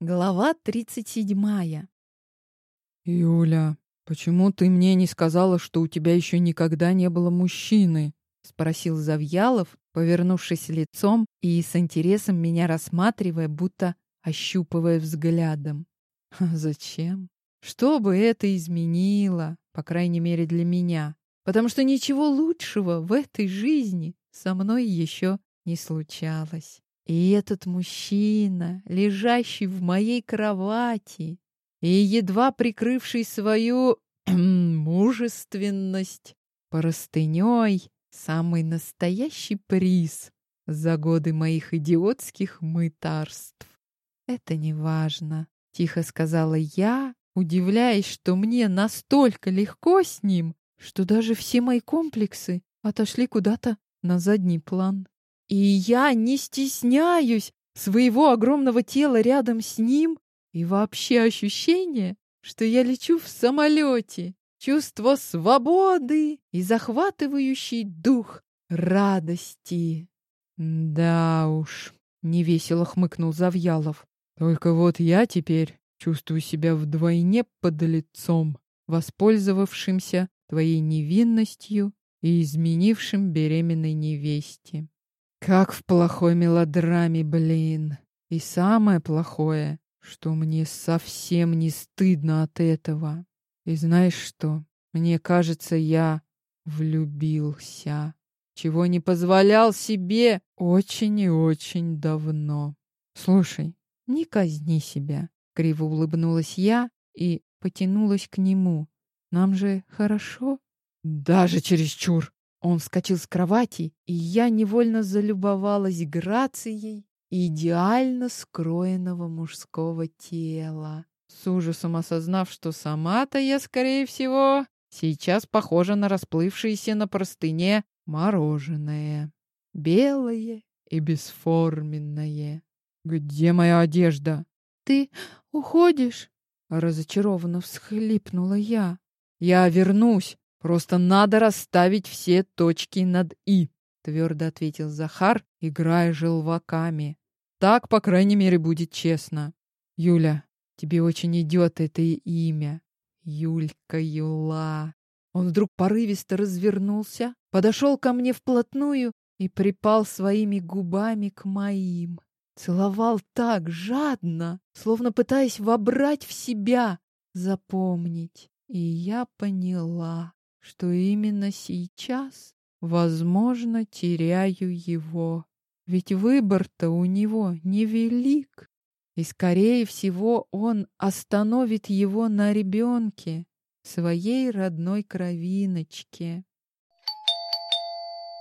Глава 37. «Юля, почему ты мне не сказала, что у тебя еще никогда не было мужчины?» — спросил Завьялов, повернувшись лицом и с интересом меня рассматривая, будто ощупывая взглядом. «Зачем? Что бы это изменило, по крайней мере для меня? Потому что ничего лучшего в этой жизни со мной еще не случалось. И этот мужчина, лежащий в моей кровати и едва прикрывший свою мужественность простыней, самый настоящий приз за годы моих идиотских мытарств. Это не важно, тихо сказала я, удивляясь, что мне настолько легко с ним, что даже все мои комплексы отошли куда-то на задний план. И я не стесняюсь своего огромного тела рядом с ним и вообще ощущение, что я лечу в самолете. Чувство свободы и захватывающий дух радости. Да уж, невесело хмыкнул Завьялов. Только вот я теперь чувствую себя вдвойне под лицом, воспользовавшимся твоей невинностью и изменившим беременной невесте. Как в плохой мелодраме, блин. И самое плохое, что мне совсем не стыдно от этого. И знаешь что? Мне кажется, я влюбился, чего не позволял себе очень и очень давно. Слушай, не казни себя, криво улыбнулась я и потянулась к нему. Нам же хорошо? Даже чересчур. Он вскочил с кровати, и я невольно залюбовалась грацией идеально скроенного мужского тела, с ужасом осознав, что сама-то я, скорее всего, сейчас похожа на расплывшееся на простыне мороженое. Белое и бесформенное. «Где моя одежда?» «Ты уходишь?» — разочарованно всхлипнула я. «Я вернусь!» Просто надо расставить все точки над «и», твердо ответил Захар, играя желваками. Так, по крайней мере, будет честно. Юля, тебе очень идет это имя. Юлька Юла. Он вдруг порывисто развернулся, подошел ко мне вплотную и припал своими губами к моим. Целовал так жадно, словно пытаясь вобрать в себя, запомнить. И я поняла что именно сейчас, возможно, теряю его. Ведь выбор-то у него невелик, и, скорее всего, он остановит его на ребенке, своей родной кровиночке.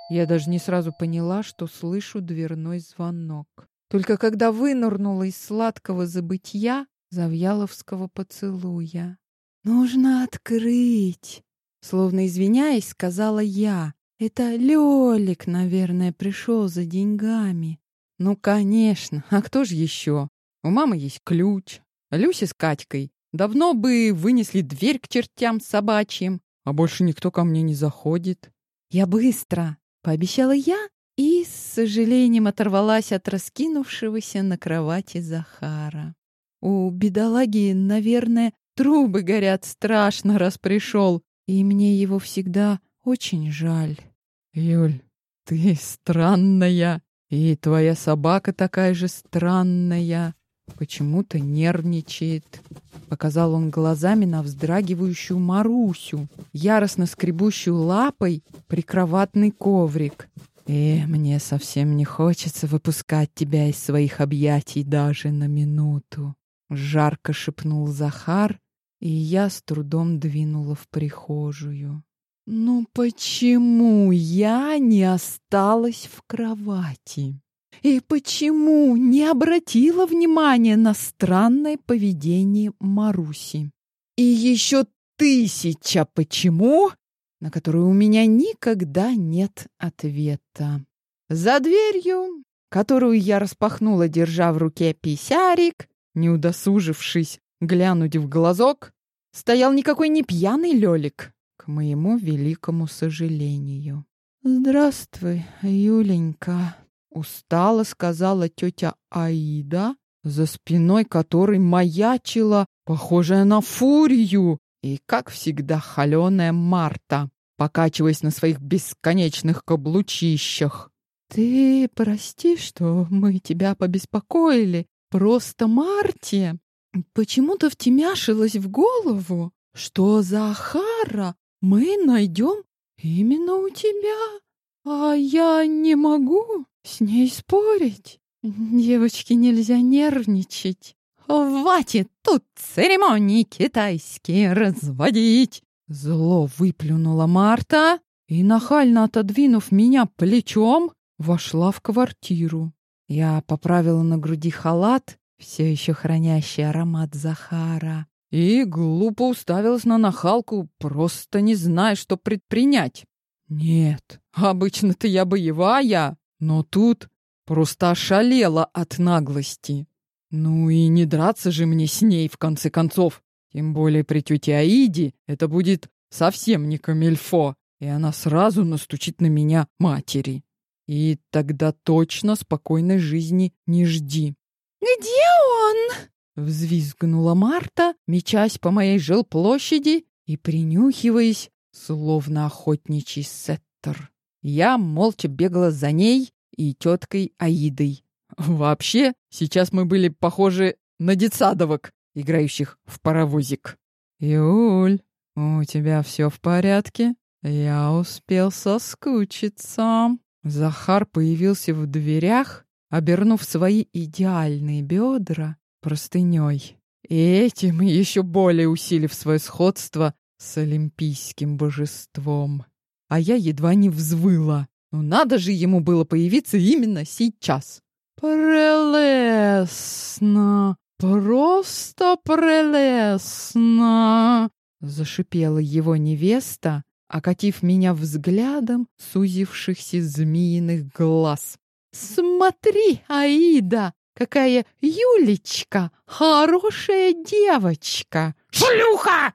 Я даже не сразу поняла, что слышу дверной звонок. Только когда вынырнула из сладкого забытья Завьяловского поцелуя. «Нужно открыть!» Словно извиняясь, сказала я. Это Лёлик, наверное, пришел за деньгами. Ну, конечно, а кто же еще? У мамы есть ключ. Люся с Катькой давно бы вынесли дверь к чертям собачьим, а больше никто ко мне не заходит. Я быстро, пообещала я и с сожалением оторвалась от раскинувшегося на кровати Захара. У бедолаги, наверное, трубы горят страшно, раз пришел, и мне его всегда очень жаль. Юль, ты странная, и твоя собака такая же странная. Почему-то нервничает. Показал он глазами на вздрагивающую Марусю, яростно скребущую лапой прикроватный коврик. «Э, мне совсем не хочется выпускать тебя из своих объятий даже на минуту», — жарко шепнул Захар, и я с трудом двинула в прихожую. Ну почему я не осталась в кровати? И почему не обратила внимания на странное поведение Маруси? И еще тысяча почему, на которые у меня никогда нет ответа. За дверью, которую я распахнула, держа в руке писярик, не удосужившись глянуть в глазок, стоял никакой не пьяный Лёлик, к моему великому сожалению. «Здравствуй, Юленька», — устало сказала тетя Аида, за спиной которой маячила, похожая на фурию, и, как всегда, холеная Марта, покачиваясь на своих бесконечных каблучищах. «Ты прости, что мы тебя побеспокоили. Просто Марте почему-то втемяшилась в голову, что Захара мы найдем именно у тебя, а я не могу с ней спорить. Девочке нельзя нервничать. Хватит тут церемонии китайские разводить. Зло выплюнула Марта и, нахально отодвинув меня плечом, вошла в квартиру. Я поправила на груди халат, все еще хранящий аромат Захара, и глупо уставилась на нахалку, просто не зная, что предпринять. Нет, обычно-то я боевая, но тут просто ошалела от наглости. Ну и не драться же мне с ней, в конце концов. Тем более при тете Аиде это будет совсем не камельфо, и она сразу настучит на меня матери. И тогда точно спокойной жизни не жди. «Где он?» Взвизгнула Марта, мечась по моей жилплощади и принюхиваясь, словно охотничий сеттер. Я молча бегала за ней и теткой Аидой. Вообще, сейчас мы были похожи на детсадовок, играющих в паровозик. «Юль, у тебя все в порядке?» Я успел соскучиться. Захар появился в дверях, обернув свои идеальные бедра простыней. И этим еще более усилив свое сходство с олимпийским божеством. А я едва не взвыла. Ну надо же ему было появиться именно сейчас. «Прелестно! Просто прелестно!» Зашипела его невеста, окатив меня взглядом сузившихся змеиных глаз. «Смотри, Аида, какая Юлечка, хорошая девочка!» «Шлюха!»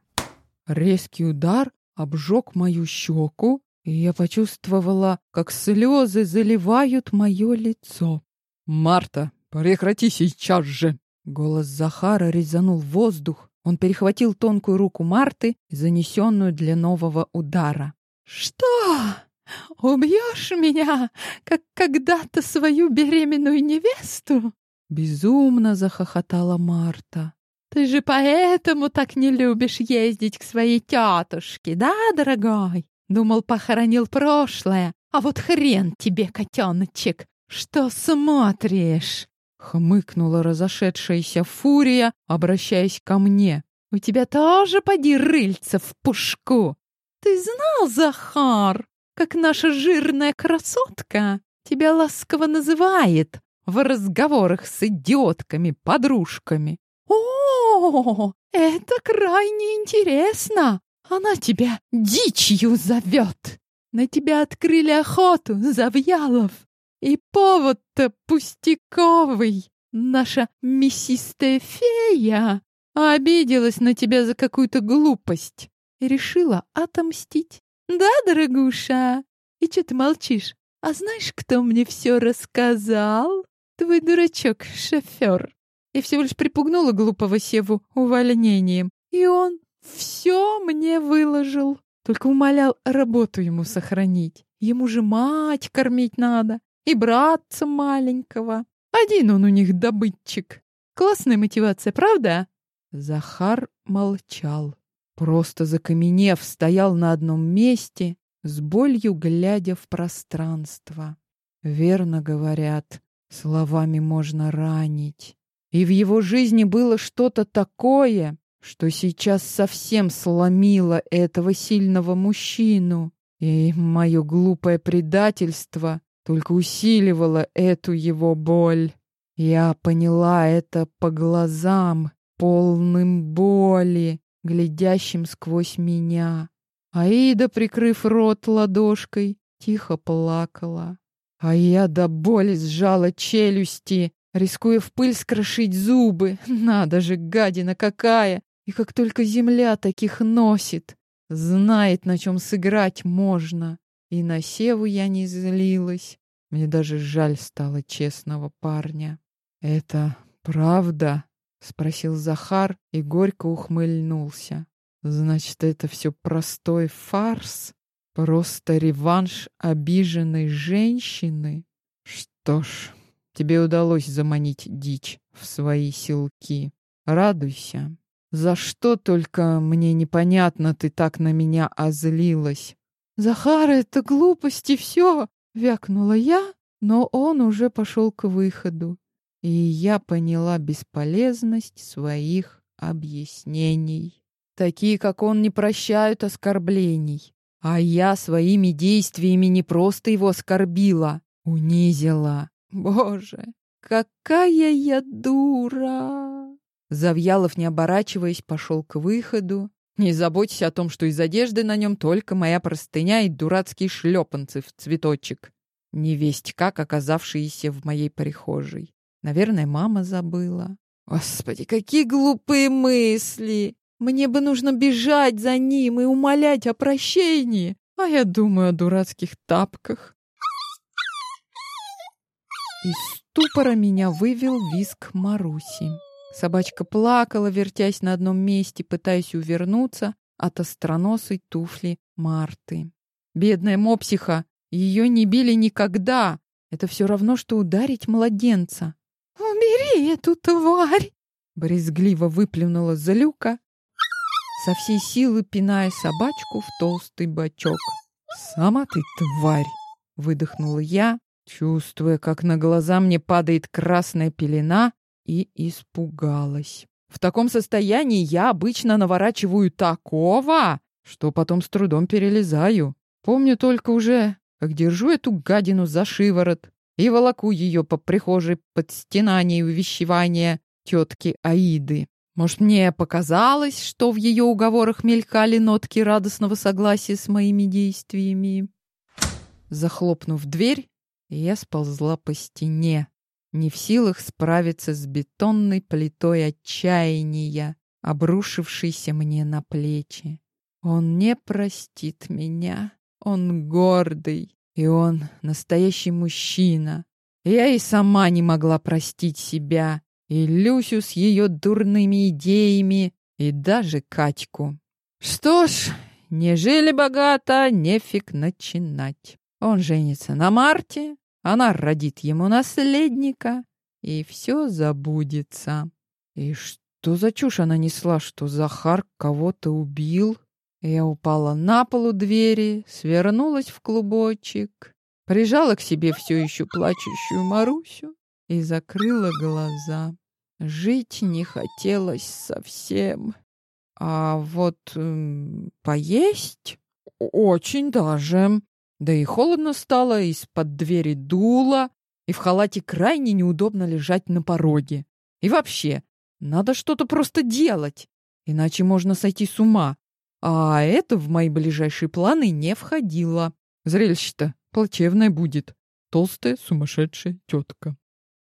Резкий удар обжег мою щеку, и я почувствовала, как слезы заливают мое лицо. «Марта, прекрати сейчас же!» Голос Захара резанул воздух. Он перехватил тонкую руку Марты, занесенную для нового удара. «Что? Убьешь меня, как когда-то свою беременную невесту?» Безумно захохотала Марта. «Ты же поэтому так не любишь ездить к своей тетушке, да, дорогой? Думал, похоронил прошлое, а вот хрен тебе, котеночек, что смотришь?» Хмыкнула разошедшаяся фурия, обращаясь ко мне. «У тебя тоже поди рыльца в пушку! Ты знал, Захар, как наша жирная красотка тебя ласково называет в разговорах с идиотками-подружками? О, это крайне интересно! Она тебя дичью зовет! На тебя открыли охоту, Завьялов!» И повод-то пустяковый. Наша мясистая фея обиделась на тебя за какую-то глупость и решила отомстить. Да, дорогуша? И что ты молчишь? А знаешь, кто мне все рассказал? Твой дурачок, шофер. Я всего лишь припугнула глупого Севу увольнением, и он все мне выложил. Только умолял работу ему сохранить. Ему же мать кормить надо и братца маленького. Один он у них добытчик. Классная мотивация, правда? Захар молчал. Просто закаменев, стоял на одном месте, с болью глядя в пространство. Верно говорят, словами можно ранить. И в его жизни было что-то такое, что сейчас совсем сломило этого сильного мужчину. И мое глупое предательство только усиливало эту его боль. Я поняла это по глазам, полным боли, глядящим сквозь меня. Аида, прикрыв рот ладошкой, тихо плакала. А я до боли сжала челюсти, рискуя в пыль скрошить зубы. Надо же, гадина какая! И как только земля таких носит, знает, на чем сыграть можно. И на Севу я не злилась. Мне даже жаль стало честного парня. Это Правда? Спросил Захар и горько ухмыльнулся. Значит, это все простой фарс? Просто реванш обиженной женщины? Что ж, тебе удалось заманить дичь в свои селки. Радуйся. За что только мне непонятно ты так на меня озлилась? Захар, это глупости все, вякнула я, но он уже пошел к выходу, и я поняла бесполезность своих объяснений. Такие, как он, не прощают оскорблений. А я своими действиями не просто его оскорбила, унизила. Боже, какая я дура! Завьялов, не оборачиваясь, пошел к выходу. Не заботься о том, что из одежды на нем только моя простыня и дурацкие шлепанцы в цветочек. Невесть как оказавшиеся в моей прихожей. Наверное, мама забыла. Господи, какие глупые мысли! Мне бы нужно бежать за ним и умолять о прощении, а я думаю о дурацких тапках. Из ступора меня вывел виск Маруси. Собачка плакала, вертясь на одном месте, пытаясь увернуться от остроносой туфли Марты. Бедная мопсиха, ее не били никогда. Это все равно, что ударить младенца. «Убери эту тварь!» Брезгливо выплюнула Залюка, со всей силы пиная собачку в толстый бочок. «Сама ты тварь!» — выдохнула я, чувствуя, как на глаза мне падает красная пелена, и испугалась. В таком состоянии я обычно наворачиваю такого, что потом с трудом перелезаю. Помню только уже, как держу эту гадину за шиворот и волоку ее по прихожей под стенание и увещевание тетки Аиды. Может, мне показалось, что в ее уговорах мелькали нотки радостного согласия с моими действиями. Захлопнув дверь, я сползла по стене, не в силах справиться с бетонной плитой отчаяния, обрушившейся мне на плечи. Он не простит меня. Он гордый, и он настоящий мужчина. Я и сама не могла простить себя, и Люсю с ее дурными идеями, и даже Катьку. Что ж, не жили богато, нефиг начинать. Он женится на Марте, она родит ему наследника, и все забудется. И что за чушь она несла, что Захар кого-то убил? Я упала на полу двери, свернулась в клубочек, прижала к себе все еще плачущую Марусю и закрыла глаза. Жить не хотелось совсем. А вот м, поесть очень даже. Да и холодно стало, из-под двери дуло, и в халате крайне неудобно лежать на пороге. И вообще, надо что-то просто делать, иначе можно сойти с ума. А это в мои ближайшие планы не входило. Зрелище-то плачевное будет. Толстая сумасшедшая тетка.